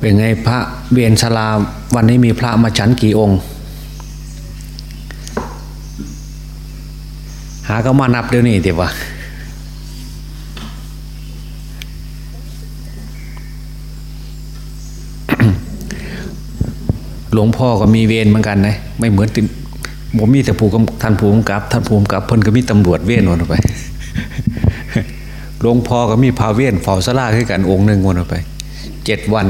เป็นไงพระเวียนชลาวันนี้มีพระมาฉันกี่องค์ หาก็มานับเดี๋ยวนี้เดี๋ยววะหลวงพ่อก็มีเวรเหมือนกันนะไม่เหมือนติผมมีแต่ผู้กท่านผู้กำกับท่านผู้กำกับเพิ่นก็มีตำรวจเวรวนออกไปหลวงพ่อก็มีพาเวรเฝ้าสลาขึ้นกันองค์หนึ่งวนออกไปเจ็ดวัน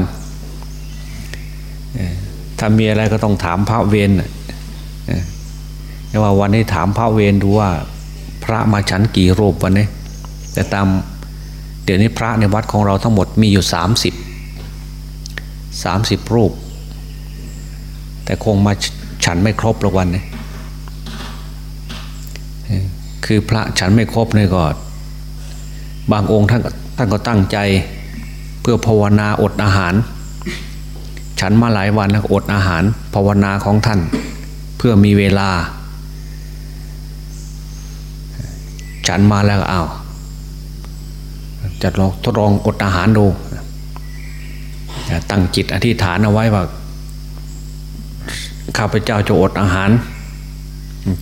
ถ้ามีอะไรก็ต้องถามพระเวรน่ะเออแต่ว่าวันนี้ถามพระเวรดูว่า พระมาฉันกี่รูปวันนี้ แต่ตามเดี๋ยวนี้พระในวัดของเราทั้งหมดมีอยู่สามสิบสามสิบรูป แต่คงมาฉันไม่ครบละวันนี้คือพระฉันไม่ครบเลยก็บางองค์ท่านท่านก็ตั้งใจ เพื่อภาวนาอดอาหาร ฉันมาหลายวันแล้วอดอาหารภาวนาของท่าน เพื่อมีเวลา ฉันมาแล้วอ้าวจะลองทดลองอดอาหารดูตั้งจิตอธิษฐานเอาไว้ว่าข้าพเจ้าจะอดอาหาร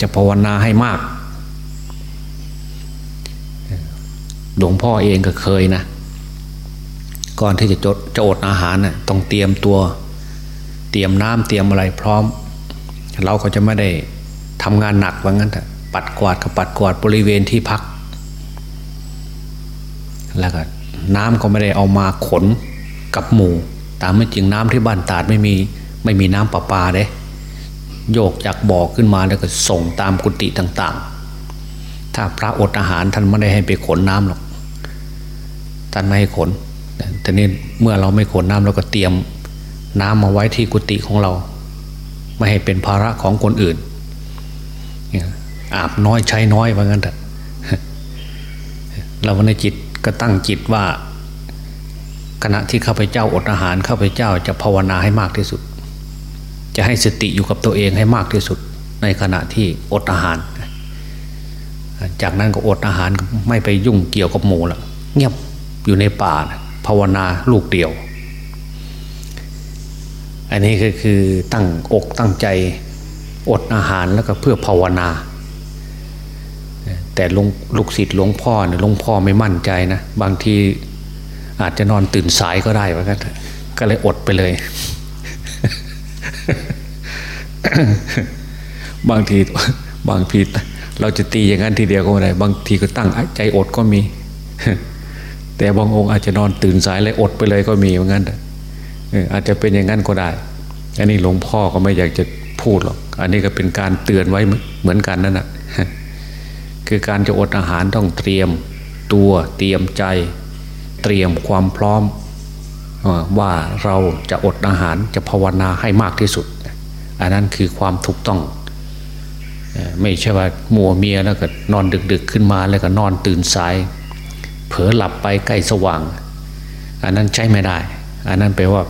จะภาวนาให้มาก หลวงพ่อเองก็เคยนะ ก่อนที่จะจดจะอดอาหารน่ะต้องเตรียมตัว เตรียมน้ำเตรียมอะไรพร้อม เราก็จะไม่ได้ทำงานหนักว่างั้นแต่ปัดกวาดกับปัดกวาดบริเวณที่พัก แล้วก็น้ำก็ไม่ได้เอามาขนกับหมู่ตามไม่จริงน้ำที่บ้านตาดไม่มีไม่มีน้ำประปาเด้โยกจากบ่อขึ้นมาแล้วก็ส่งตามกุฏิต่าง ๆ ถ้าพระอดอาหารท่านไม่ได้ให้ไปขนน้ำหรอก ท่านไม่ให้ขนแต่นี่เมื่อเราไม่ขนน้ำเราก็เตรียม น้ำมาไว้ที่กุฏิของเรา ไม่ให้เป็นภาระของคนอื่นอาบน้อยใช้น้อยว่างั้นเถอะเราในจิตก็ตั้งจิตว่า ขณะที่ข้าพเจ้าอดอาหารข้าพเจ้าจะภาวนาให้มากที่สุด จะให้สติอยู่กับตัวเองให้มากที่สุด ในขณะที่อดอาหาร จากนั้นก็อดอาหารไม่ไปยุ่งเกี่ยวกับหมูละเงียบอยู่ในป่านะภาวนาลูกเดียว อันนี้ก็คือตั้งอกตั้งใจอดอาหารแล้วก็เพื่อภาวนา แต่ลงลูกศิษย์หลวงพ่อเนี่ยหลวงพ่อไม่มั่นใจนะ บางทีอาจจะนอนตื่นสายก็ได้ว่ากันก็เลยอดไปเลย บางทีบางทีเราจะตีอย่างนั้นทีเดียวก็ไม่ได้ บางทีก็ตั้งใจอดก็มี แต่บางองค์อาจจะนอนตื่นสายเลยอดไปเลยก็มีเหมือนกัน อาจจะเป็นอย่างนั้นก็ได้ อันนี้หลวงพ่อก็ไม่อยากจะพูดหรอก อันนี้ก็เป็นการเตือนไว้เหมือนกันนั่นแหะคือการจะอดอาหารต้องเตรียมตัวเตรียมใจ เตรียมความพร้อมว่าเราจะอดอาหารจะภาวนาให้มากที่สุด อันนั้นคือความถูกต้องไม่ใช่ว่ามัวเมียแล้วก็นอนดึก ๆ ขึ้นมาแล้วก็นอนตื่นสาย เผลอหลับไปใกล้สว่าง อันนั้นใช้ไม่ได้ อันนั้นแปลว่า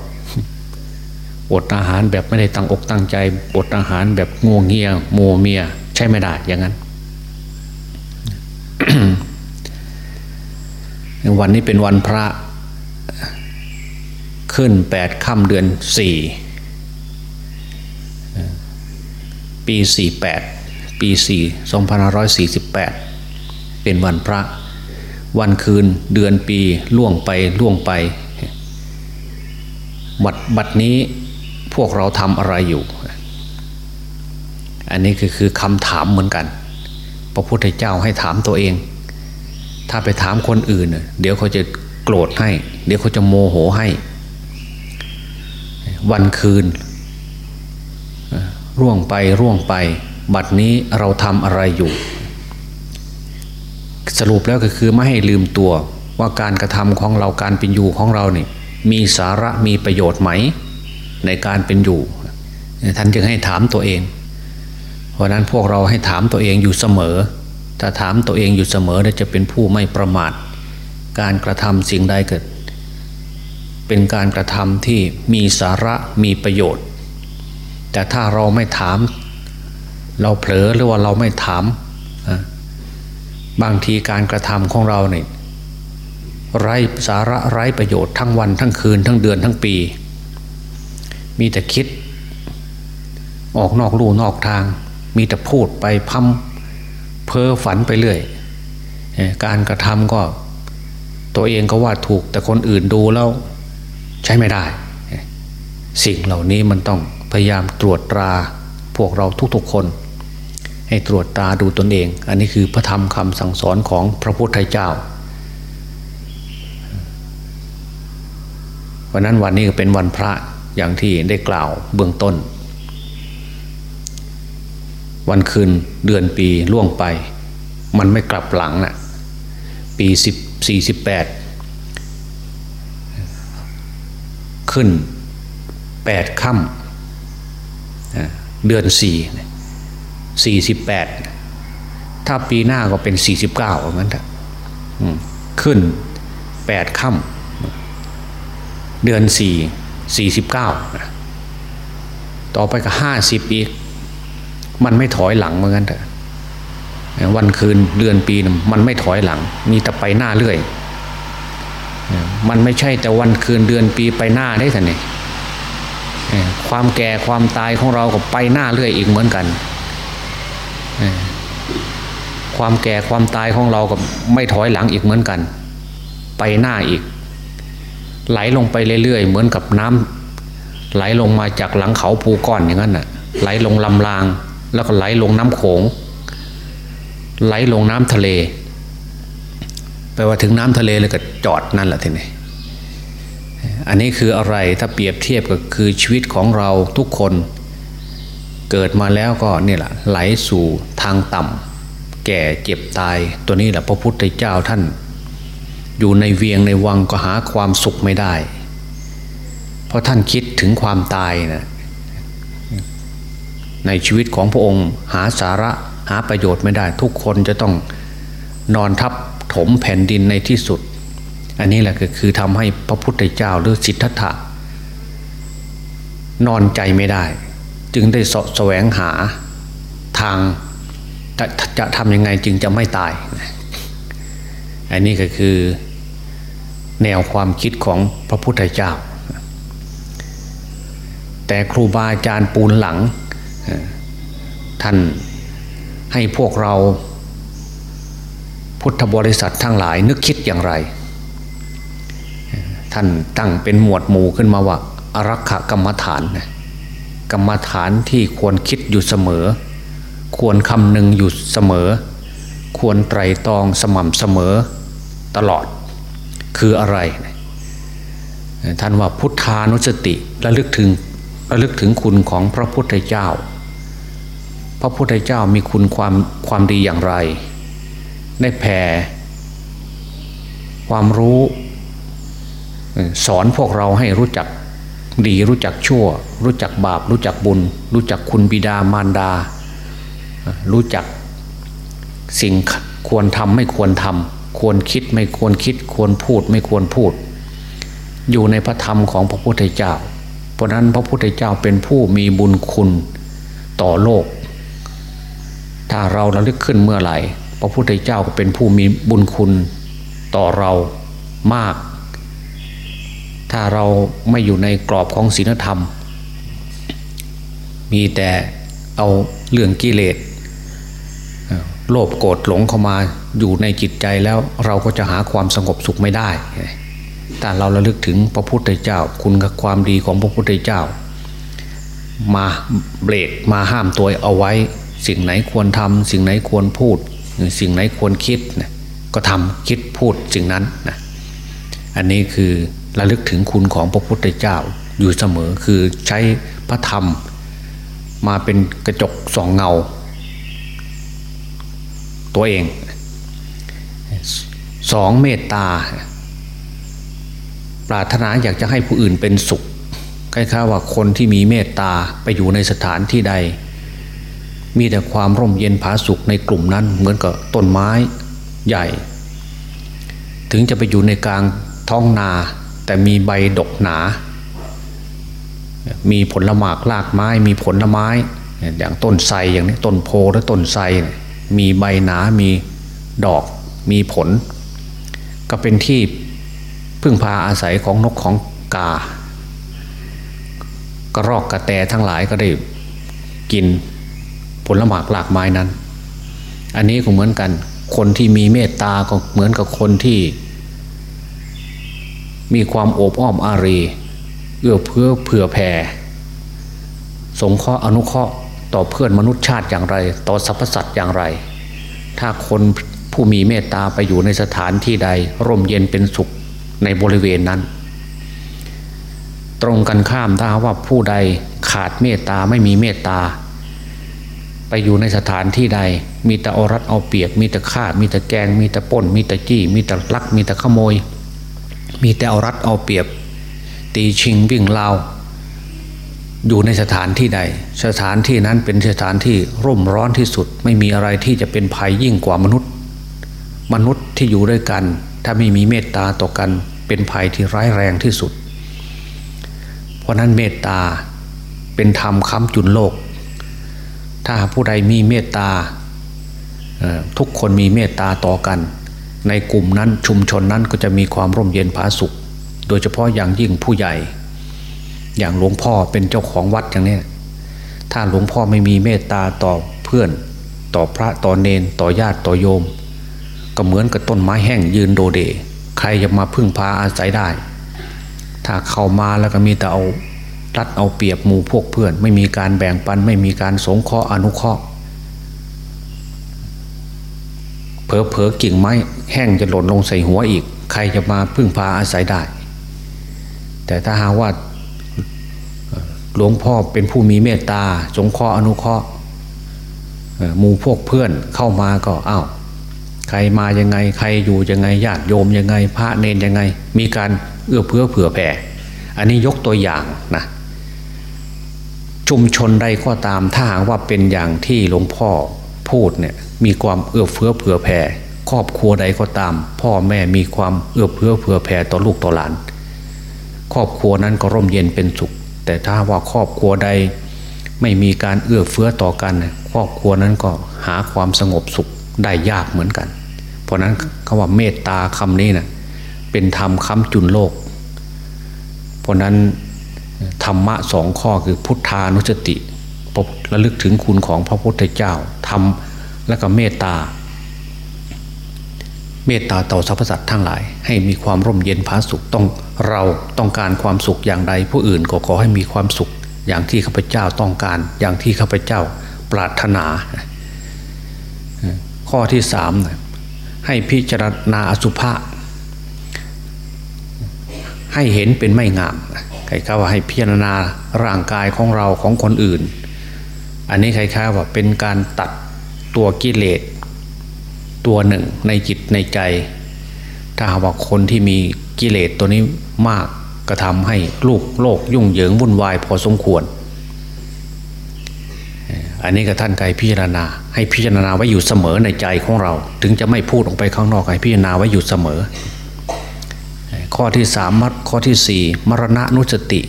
อดอาหารแบบไม่ได้ตั้งอกตั้งใจอดอาหารแบบงวงเงียมัวเมีย ใช่ไม่ได้อย่างนั้นวันนี้เป็นวันพระขึ้นแปดค่ำเดือนสี่ปีสี่แปดปีสี่สองพันร้อยสี่สิบแปดเป็นวันพระ วันคืนเดือนปีล่วงไปล่วงไปบัดบัดนี้ พวกเราทำอะไรอยู่ อันนี้คือคือคำถามเหมือนกัน พระพุทธเจ้าให้ถามตัวเอง ถ้าไปถามคนอื่น เดี๋ยวเขาจะโกรธให้ เดี๋ยวเขาจะโมโหให้ วันคืนร่วงไปร่วงไป บัดนี้เราทำอะไรอยู่ สรุปแล้วก็คือไม่ให้ลืมตัวว่าการกระทำของเราการเป็นอยู่ของเราเนี่ยมีสาระมีประโยชน์ไหม ในการเป็นอยู่ ท่านจึงให้ถามตัวเอง เพราะนั้นพวกเราให้ถามตัวเองอยู่เสมอ ถ้าถามตัวเองอยู่เสมอจะเป็นผู้ไม่ประมาท การกระทำสิ่งใดเกิด เป็นการกระทำที่มีสาระมีประโยชน์ แต่ถ้าเราไม่ถาม เราเผลอหรือว่าเราไม่ถาม บางทีการกระทำของเราเนี่ยไร้สาระไร้ประโยชน์ทั้งวันทั้งคืนทั้งเดือนทั้งปี มีแต่คิด ออกนอกลู่นอกทาง มีแต่พูดไปพัมเพ้อฝันไปเรื่อยการกระทำก็ ตัวเองก็ว่าถูก แต่คนอื่นดูแล้วใช้ไม่ได้ สิ่งเหล่านี้มันต้องพยายามตรวจตราพวกเราทุกๆคน ให้ตรวจตาดูตนเอง อันนี้คือพระธรรมคำสั่งสอนของพระพุทธเจ้าวันนั้นวันนี้ก็เป็นวันพระ อย่างที่ได้กล่าวเบื้องต้น วันคืนเดือนปีล่วงไป มันไม่กลับหลังนะ่ะปีสิบสี่สิบแปดขึ้นแปดค่ำเดือนสี่สี่สิบแปดถ้าปีหน้าก็เป็นสี่สิบเก้าเหมือนกันขึ้นแปดค่ำเดือนสี่ สี่สิบเก้าต่อไปก็ห้าสิบอีก มันไม่ถอยหลังเหมือนกันเถอะวันคืนเดือนปีมันไม่ถอยหลัง มีแต่ไปหน้าเรื่อย มันไม่ใช่แต่วันคืนเดือนปีไปหน้าได้ท่านนี่ความแก่ความตายของเราก็ไปหน้าเรื่อยอีกเหมือนกัน ความแก่ความตายของเราก็ไม่ถอยหลังอีกเหมือนกัน ไปหน้าอีก ไหลลงไปเรื่อยๆ เหมือนกับน้ำไหลลงมาจากหลังเขาภูก้อนอย่างนั้นน่ะไหลลงลำราง แล้วก็ไหลลงน้ำโขง ไหลลงน้ำทะเลแปลว่าถึงน้ำทะเลเลยก็จอดนั่นแหละทีนี้อันนี้คืออะไรถ้าเปรียบเทียบก็คือชีวิตของเราทุกคนเกิดมาแล้วก็นี่แหละไหลสู่ทางต่ำแก่เจ็บตายตัวนี้แหละพระพุทธเจ้าท่าน อยู่ในเวียงในวังก็หาความสุขไม่ได้ เพราะท่านคิดถึงความตายนะในชีวิตของพระองค์หาสาระหาประโยชน์ไม่ได้ ทุกคนจะต้องนอนทับถมแผ่นดินในที่สุด อันนี้แหละก็คือทำให้พระพุทธเจ้าหรือสิทธัตถะนอนใจไม่ได้ จึงได้สะแสวงหาทางจะจะทำยังไงจึงจะไม่ตาย อันนี้ก็คือ แนวความคิดของพระพุทธเจ้า แต่ครูบาอาจารย์ปูนหลัง ท่านให้พวกเราพุทธบริษัททั้งหลายนึกคิดอย่างไร ท่านตั้งเป็นหมวดหมู่ขึ้นมาว่าอารักขกรรมฐาน กรรมฐานที่ควรคิดอยู่เสมอ ควรคำหนึ่งอยู่เสมอ ควรไตรตรองสม่ำเสมอตลอด คืออะไร ท่านว่าพุทธานุสติระลึกถึงระลึกถึงคุณของพระพุทธเจ้า พระพุทธเจ้ามีคุณความความดีอย่างไร ได้แผ่ ความรู้สอนพวกเราให้รู้จักดีรู้จักชั่ว รู้จักบาป รู้จักบุญ รู้จักคุณบิดามารดา รู้จักสิ่งควรทำไม่ควรทำ ควรคิดไม่ควรคิดควรพูดไม่ควรพูด อยู่ในพระธรรมของพระพุทธเจ้า เพราะนั้นพระพุทธเจ้าเป็นผู้มีบุญคุณต่อโลก ถ้าเราระลึกขึ้นเมื่อไหร่ พระพุทธเจ้าก็เป็นผู้มีบุญคุณต่อเรามาก ถ้าเราไม่อยู่ในกรอบของศีลธรรม มีแต่เอาเรื่องกิเลส โลภโกรธหลงเข้ามาอยู่ในจิตใจแล้วเราก็จะหาความสงบสุขไม่ได้แต่เราระลึกถึงพระพุทธเจ้า คุณกับความดีของพระพุทธเจ้า มาเบรกมาห้ามตัวเอาไว้ สิ่งไหนควรทำสิ่งไหนควรพูด สิ่งไหนควรคิดนะก็ทำคิดพูดสิ่งนั้นนะอันนี้คือระลึกถึงคุณของพระพุทธเจ้าอยู่เสมอคือใช้พระธรรม มาเป็นกระจกสองเงา ตัวเองสองเมตตา ปรารถนาอยากจะให้ผู้อื่นเป็นสุขคล้ายๆว่าคนที่มีเมตตาไปอยู่ในสถานที่ใด มีแต่ความร่มเย็นผาสุกในกลุ่มนั้นเหมือนกับต้นไม้ใหญ่ ถึงจะไปอยู่ในกลางท้องนา แต่มีใบดกหนา มีผลหมากลากไม้ มีผลไม้ อย่างต้นไทรอย่างนี้ต้นโพและต้นไทร มีใบหนา มีดอก มีผล ก็เป็นที่พึ่งพาอาศัยของนกของกา กระรอกกระแตทั้งหลายก็ได้กินผลหมากหลากไม้นั้น อันนี้ก็เหมือนกัน คนที่มีเมตตาก็เหมือนกับคนที่ มีความโอบอ้อมอารี เอื้อเพื่อเผื่อแผ่สงเคราะห์อนุเคราะห์ ต่อเพื่อนมนุษยชาติอย่างไร ต่อสรรพสัตว์อย่างไร ถ้าคนผู้มีเมตตาไปอยู่ในสถานที่ใด ร่มเย็นเป็นสุขในบริเวณนั้น ตรงกันข้ามถ้าว่าผู้ใดขาดเมตตาไม่มีเมตตา ไปอยู่ในสถานที่ใด มีแต่เอารัดเอาเปรียบ มีแต่ฆ่า มีแต่แกง มีแต่ป้น มีแต่จี้ มีแต่ลัก มีแต่ขโมย มีแต่เอารัดเอาเปรียบ ตีชิงวิ่งเล่า อยู่ในสถานที่ใด สถานที่นั้นเป็นสถานที่ร่มร้อนที่สุด ไม่มีอะไรที่จะเป็นภัยยิ่งกว่ามนุษย์ มนุษย์ที่อยู่ด้วยกัน ถ้าไม่มีเมตตาต่อกันเป็นภัยที่ร้ายแรงที่สุด เพราะนั้นเมตตาเป็นธรรมค้ำจุนโลก ถ้าผู้ใดมีเมตตาทุกคนมีเมตตาต่อกัน ในกลุ่มนั้นชุมชนนั้นก็จะมีความร่มเย็นผาสุข โดยเฉพาะอย่างยิ่งผู้ใหญ่ อย่างหลวงพ่อเป็นเจ้าของวัดอย่างนี้ถ้าหลวงพ่อไม่มีเมตตาต่อเพื่อนต่อพระต่อเนนต่อญาติต่อโยม ก็เหมือนกับต้นไม้แห้งยืนโดเด ใครจะมาพึ่งพาอาศัยได้ ถ้าเข้ามาแล้วก็มีแต่เอารัดเอาเปรียบหมู่พวกเพื่อน ไม่มีการแบ่งปันไม่มีการสงเคราะห์อนุเคราะห์เผลอเผลอกิ่งไม้แห้งจะหล่นลงใส่หัวอีก ใครจะมาพึ่งพาอาศัยได้ แต่ถ้าหาว่า หลวงพ่อเป็นผู้มีเมตตา สงเคราะห์อนุเคราะห์หมู่พวกเพื่อนเข้ามาก็อา้าวใครมายังไง ใครอยู่ยังไงญาติโยมยังไง พระเนนยังไง มีการเอื้อเพื่อเผื่อแผ่อันนี้ยกตัวอย่างนะชุมชนใดก็ตามถ้าหากว่าเป็นอย่างที่หลวงพ่อพูดเนี่ยมีความเอื้อเฟื้อเผื่อแผ่ครอบครัวใดก็ตาม พ่อแม่มีความเอื้อเฟื้อเผื่อแผ่ต่อลูกต่อหลาน ครอบครัวนั้นก็ร่มเย็นเป็นสุข แต่ถ้าว่าครอบครัวใดไม่มีการเอื้อเฟื้อต่อกัน ครอบครัวนั้นก็หาความสงบสุขได้ยากเหมือนกัน เพราะนั้นคำว่าเมตตาคำนี้นะเป็นธรรมค้ำจุนโลก เพราะนั้นธรรมะสองข้อคือพุทธานุสติระลึกถึงคุณของพระพุทธเจ้าทำและก็เมตตา เมตตาต่อสรรพสัตว์ทั้งหลาย ให้มีความร่มเย็นผาสุขต้องเราต้องการความสุขอย่างใด ผู้อื่นก็ขอให้มีความสุข อย่างที่ข้าพเจ้าต้องการ อย่างที่ข้าพเจ้าปรารถนา ข้อที่สามให้พิจารณาอสุภะให้เห็นเป็นไม่งามใครข้าว่าให้พิจารณาร่างกายของเราของคนอื่น อันนี้ใครข้าว่าเป็นการตัดตัวกิเลส ตัวหนึ่งในจิตในใจ ถ้าว่าคนที่มีกิเลสตัวนี้มากก็ทำให้ลูกโลกยุ่งเหยิงวุ่นวายพอสมควร อันนี้ก็ท่านไกพิจารณา ให้พิจารณาไว้อยู่เสมอในใจของเรา ถึงจะไม่พูดออกไปข้างนอกให้พิจารณาไว้อยู่เสมอ ข้อที่สามข้อที่สี่มรณะนุสติ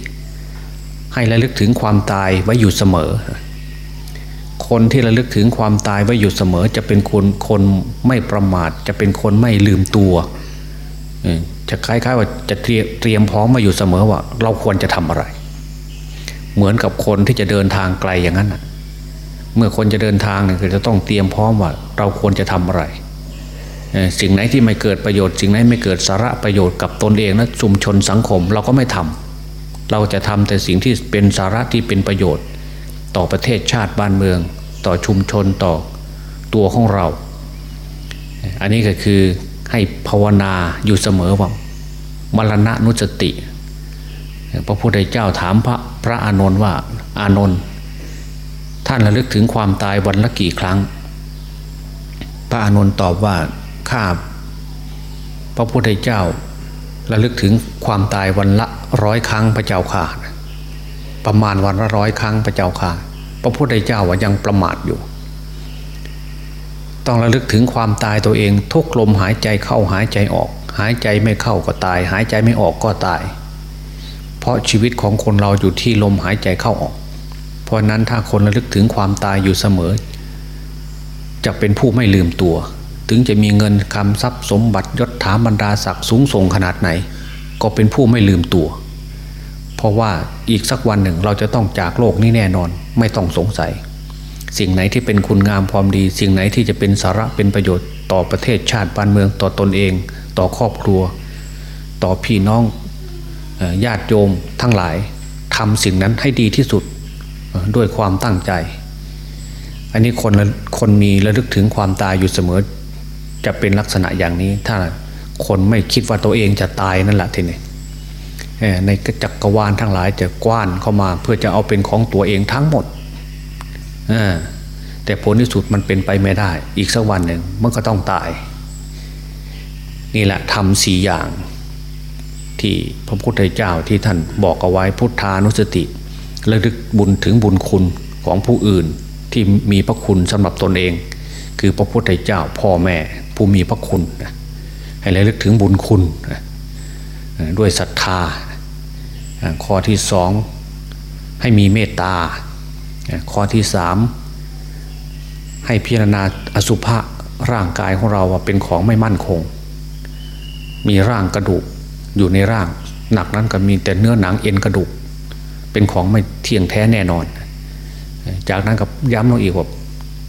ให้ระลึกถึงความตายไว้อยู่เสมอ คนที่ระลึกถึงความตายไว้อยู่เสมอ จะเป็นคนคนไม่ประมาท จะเป็นคนไม่ลืมตัวจะคล้ายๆว่าจะเตรียมพร้อมมาอยู่เสมอว่า เราควรจะทำอะไร เหมือนกับคนที่จะเดินทางไกลอย่างนั้นเมื่อคนจะเดินทางเนี่ยคือจะต้องเตรียมพร้อมว่า เราควรจะทำอะไรสิ่งไหนที่ไม่เกิดประโยชน์ สิ่งไหนไม่เกิดสาระประโยชน์กับตนเองและชุมชนสังคมเราก็ไม่ทำเราจะทำแต่สิ่งที่เป็นสาระที่เป็นประโยชน์ ต่อประเทศชาติบ้านเมือง ต่อชุมชนต่อตัวของเรา อันนี้ก็คือให้ภาวนาอยู่เสมอว่ามรณะนุสติ พระพุทธเจ้าถามพระพระอานนท์ว่าอานนท์ท่านระลึกถึงความตายวันละกี่ครั้ง พระอานนท์ตอบว่าข้าพระพุทธเจ้าระลึกถึงความตายวันละร้อยครั้งพระเจ้าค่ะ ประมาณวันละร้อยครั้งพระเจ้าค่ะ พระพุทธเจ้าว่ายังประมาทอยู่ ต้องระลึกถึงความตายตัวเอง ทุกลมหายใจเข้าหายใจออก หายใจไม่เข้าก็ตาย หายใจไม่ออกก็ตาย เพราะชีวิตของคนเราอยู่ที่ลมหายใจเข้าออก เพราะนั้นถ้าคนระลึกถึงความตายอยู่เสมอ จะเป็นผู้ไม่ลืมตัว ถึงจะมีเงินคำทรัพย์สมบัติยศถาบรรดาศักดิ์สูงส่งขนาดไหน ก็เป็นผู้ไม่ลืมตัว เพราะว่าอีกสักวันหนึ่งเราจะต้องจากโลกนี้แน่นอน ไม่ต้องสงสัย สิ่งไหนที่เป็นคุณงามความดี สิ่งไหนที่จะเป็นสาระเป็นประโยชน์ต่อประเทศชาติบ้านเมืองต่อตนเอง ต่อครอบครัว ต่อพี่น้องญาติโยมทั้งหลายทำสิ่งนั้นให้ดีที่สุดด้วยความตั้งใจ อันนี้คนคนมีระลึกถึงความตายอยู่เสมอ จะเป็นลักษณะอย่างนี้ถ้าคนไม่คิดว่าตัวเองจะตายนั่นแหละทีนี้ ในจักรวาลทั้งหลายจะกว้านเข้ามาเพื่อจะเอาเป็นของตัวเองทั้งหมด แต่ผลที่สุดมันเป็นไปไม่ได้ อีกสักวันหนึ่งมันก็ต้องตาย นี่แหละทำสี่อย่าง ที่พระพุทธเจ้าที่ท่านบอกเอาไว้พุทธานุสติระลึกบุญถึงบุญคุณของผู้อื่นที่มีพระคุณสำหรับตนเอง คือพระพุทธเจ้าพ่อแม่ผู้มีพระคุณ ให้ระลึกถึงบุญคุณด้วยศรัทธา ข้อที่สองให้มีเมตตา ข้อที่สามให้พิจารณาอสุภะร่างกายของเราว่าเป็นของไม่มั่นคง มีร่างกระดูกอยู่ในร่าง หนักนั้นก็มีแต่เนื้อหนังเอ็นกระดูก เป็นของไม่เที่ยงแท้แน่นอน จากนั้นกับย้ำลงอีกว่า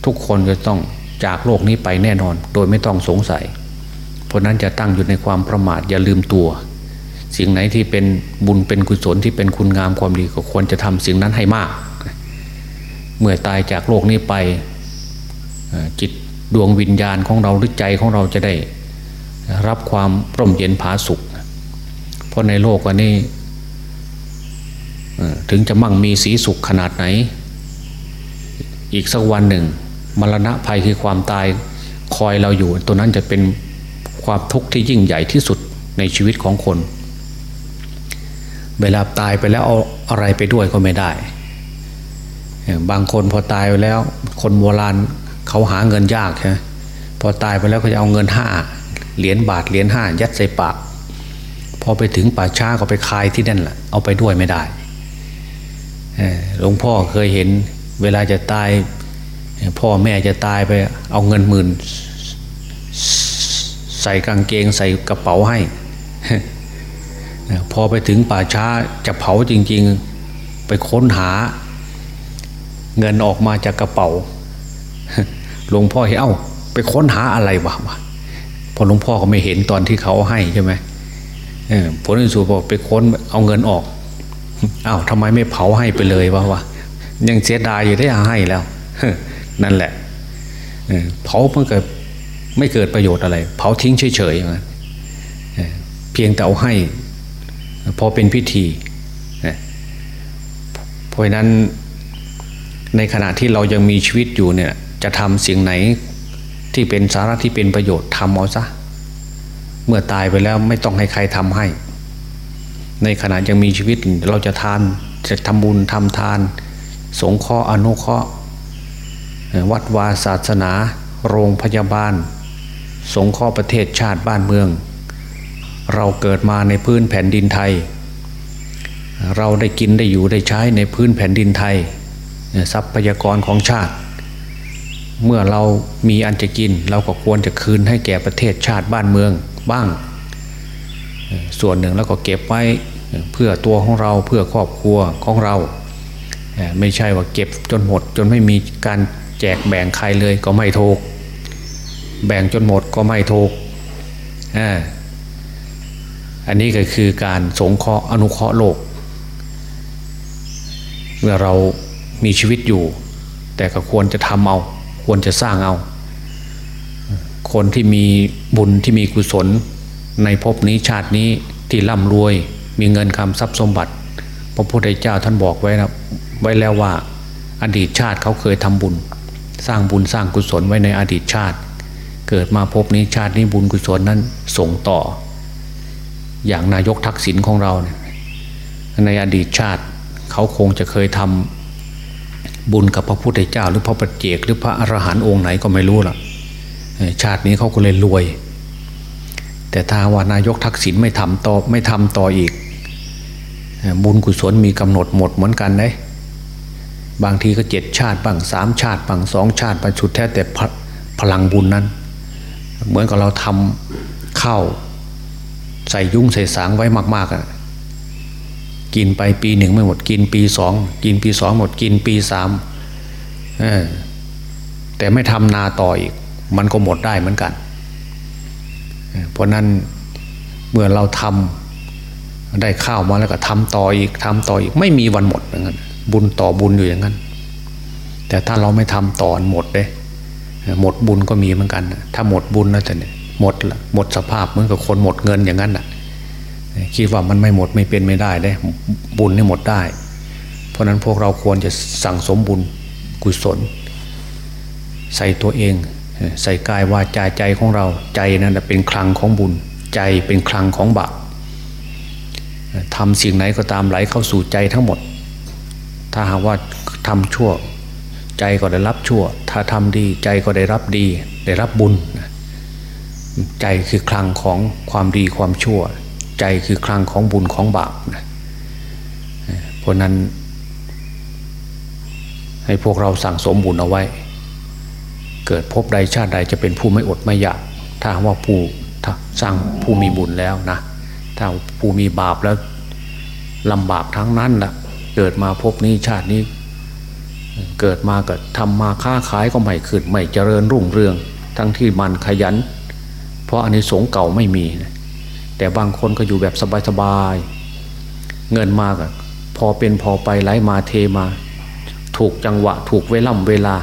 ทุกคนจะต้องจากโลกนี้ไปแน่นอน โดยไม่ต้องสงสัย เพราะนั้นจะตั้งอยู่ในความประมาทอย่าลืมตัว สิ่งไหนที่เป็นบุญเป็นกุศลที่เป็นคุณงามความดีก็ควรจะทำสิ่งนั้นให้มาก เมื่อตายจากโลกนี้ไปจิตดวงวิญญาณของเราหรือใจของเราจะได้รับความร่มเย็นผาสุข เพราะในโลกวันนี้ถึงจะมั่งมีสีสุขขนาดไหน อีกสักวันหนึ่ง มรณะภัยคือความตายคอยเราอยู่ ตัวนั้นจะเป็นความทุกข์ที่ยิ่งใหญ่ที่สุดในชีวิตของคน เวลาตายไปแล้วเอาอะไรไปด้วยก็ไม่ได้ บางคนพอตายไปแล้ว คนโบราณเขาหาเงินยากใช่พอตายไปแล้วก็จะเอาเงินห้าเหรียญบาทเหรียญห้ายัดใส่ปากพอไปถึงป่าช้าก็ไปคายที่นั่นแหละเอาไปด้วยไม่ได้หลวงพ่อเคยเห็นเวลาจะตาย พ่อแม่จะตายไปเอาเงินหมื่น ใส่กางเกงใส่กระเป๋าให้ พอไปถึงป่าช้าจะเผาจริง ๆ ไปค้นหา เงินออกมาจากกระเป๋าหลวงพ่อเห็นเอ้า ไปค้นหาอะไรวะพอหลวงพ่อก็ไม่เห็นตอนที่เขาให้ใช่ไหมผลที่สุดบอกไปค้นเอาเงินออกอ้าวทำไมไม่เผาให้ไปเลยวะวะยังเสียดายอยู่ได้ให้แล้วนั่นแหละเผาเพื่อเกิดไม่เกิดประโยชน์อะไร เผาทิ้งเฉยๆเพียงแต่เอาให้ พอเป็นพิธีเพราะนั้นในขณะที่เรายังมีชีวิตอยู่เนี่ยจะทำสิ่งไหนที่เป็นสาระที่เป็นประโยชน์ทำเอาซะเมื่อตายไปแล้วไม่ต้องให้ใครทำให้ ในขณะยังมีชีวิตเราจะทานจะทำบุญทำทาน สงเคราะห์อนุเคราะห์วัดวาศาสนา โรงพยาบาล สงเคราะห์ประเทศชาติบ้านเมือง เราเกิดมาในพื้นแผ่นดินไทย เราได้กินได้อยู่ได้ใช้ในพื้นแผ่นดินไทยทรัพยากรของชาติ เมื่อเรามีอันจะกิน เราก็ควรจะคืนให้แก่ประเทศชาติบ้านเมืองบ้าง ส่วนหนึ่งแล้วก็เก็บไว้เพื่อตัวของเราเพื่อครอบครัวของเรา ไม่ใช่ว่าเก็บจนหมด จนไม่มีการแจกแบ่งใครเลยก็ไม่ถูก แบ่งจนหมดก็ไม่ถูก อันนี้ก็คือการสงเคราะห์อนุเคราะห์โลก เมื่อเรามีชีวิตอยู่ แต่ก็ควรจะทำเอา ควรจะสร้างเอา คนที่มีบุญที่มีกุศล ในภพนี้ชาตินี้ที่ร่ำรวย มีเงินคำทรัพย์สมบัติ พระพุทธเจ้าท่านบอกไว้นะไว้แล้วว่าอดีตชาติเขาเคยทำบุญ สร้างบุญสร้างกุศลไว้ในอดีตชาติ เกิดมาพบนี้ชาตินี้บุญกุศลนั้นส่งต่อ อย่างนายกทักษิณของเราเนี่ยในอดีตชาติเขาคงจะเคยทำบุญกับพระพุทธเจ้า หรือพระปัจเจกหรือพระอรหันต์องค์ไหนก็ไม่รู้ล่ะชาตินี้เขาก็เลยรวย แต่ถ้าว่านายกทักษิณไม่ทำต่อไม่ทำต่ออีก บุญกุศลมีกำหนดหมดเหมือนกันเลยบางทีก็เจ็ดชาติบางสามชาติบางสองชาติไปสุดแท้แต่พลังบุญนั้น เหมือนกับเราทำข้าว ใส่ยุ่งใส่สางไว้มากๆอะกินไปปีหนึ่งไม่หมดกินปีสองกินปีสองหมดกินปีสามแต่ไม่ทำนาต่ออีก มันก็หมดได้เหมือนกัน เพราะนั้นเมื่อเราทำได้ข้าวมาแล้วก็ทำต่ออีกทำต่ออีกไม่มีวันหมดอย่างนั้นบุญต่อบุญอยู่อย่างนั้น แต่ถ้าเราไม่ทำต่อหมดเลยหมดบุญก็มีเหมือนกัน ถ้าหมดบุญแล้วจะเนี่ย หมดละหมดสภาพเหมือนกับคนหมดเงินอย่างนั้นอะคิดว่ามันไม่หมดไม่เป็นไม่ได้ได้บุญนี่หมดได้ เพราะนั้นพวกเราควรจะสั่งสมบุญกุศล ใส่ตัวเอง ใส่กายว่าใจใจของเราใจนั้นเป็นคลังของบุญ ใจเป็นคลังของบาปทำสิ่งไหนก็ตามไหลเข้าสู่ใจทั้งหมด ถ้าหากว่าทำชั่ว ใจก็ได้รับชั่ว ถ้าทำดีใจก็ได้รับดี ได้รับบุญ ใจคือคลังของความดีความชั่ว ใจคือคลังของบุญของบาปนะเพราะนั้น ให้พวกเราสั่งสมบุญเอาไว้ เกิดพบใดชาติใดจะเป็นผู้ไม่อดไม่อยาก ถ้าว่าผู้สร้างผู้มีบุญแล้วนะถ้าผู้มีบาปแล้วลำบากทั้งนั้นละ่ะเกิดมาพบนี้ชาตินี้เกิดมาก็ทำมาค้าขายก็ไม่ขึ้น ไม่เจริญรุ่งเรือง ทั้งที่มันขยัน เพราะอันนี้สงเก่าไม่มีแต่บางคนก็อยู่แบบสบายๆเงินมากพอเป็นพอไปไหลมาเทมา ถูกจังหวะ ถูกเวล่ำเวลา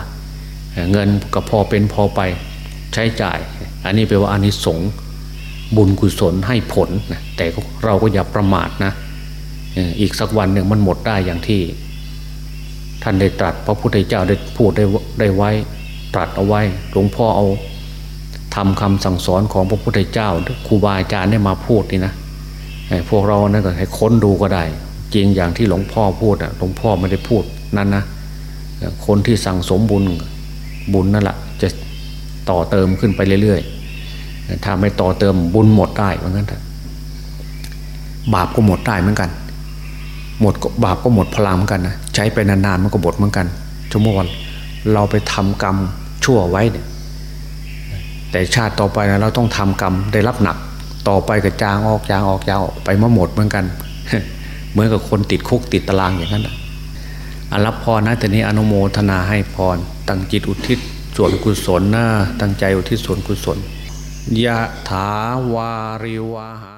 เงินก็พอเป็นพอไปใช้จ่าย อันนี้แปลว่าอันนี้สงบุญกุศลให้ผลนะแต่เราก็อย่าประมาทนะอีกสักวันหนึ่งมันหมดได้อย่างที่ ท่านได้ตรัสพระพุทธเจ้าได้พูดได้ได้ไว้ตรัสเอาไว้หลวงพ่อเอา ทำคำสั่งสอนของพระพุทธเจ้าครูบาอาจารย์ได้มาพูดนี่นะพวกเรานั่นก็ให้ค้นดูก็ได้ จริงอย่างที่หลวงพ่อพูดอะหลวงพ่อไม่ได้พูดนั่นนะคนที่สั่งสมบุญบุญนั่นแหละจะต่อเติมขึ้นไปเรื่อยๆถ้าไม่ต่อเติมบุญหมดได้เหมือนกันบาปก็หมดได้เหมือนกัน หมดบาปก็หมดพลังเหมือนกันนะใช้ไปนานๆมันก็หมดเหมือนกันชั่วโมงเราไปทำกรรมชั่วไว้เนี่ย แต่ชาติต่อไปนะเราต้องทำกรรมได้รับหนัก ต่อไปก็จางออกจางออกยาวออกไปมาหมดเหมือนกัน เหมือนกับคนติดคุกติดตารางอย่างนั้นอันรับพรนะแต่นี้อนุโมทนาให้พรตั้งจิตอุทิศส่วนกุศลนะตั้งใจอุทิศส่วนกุศลยะถาวาริวาหา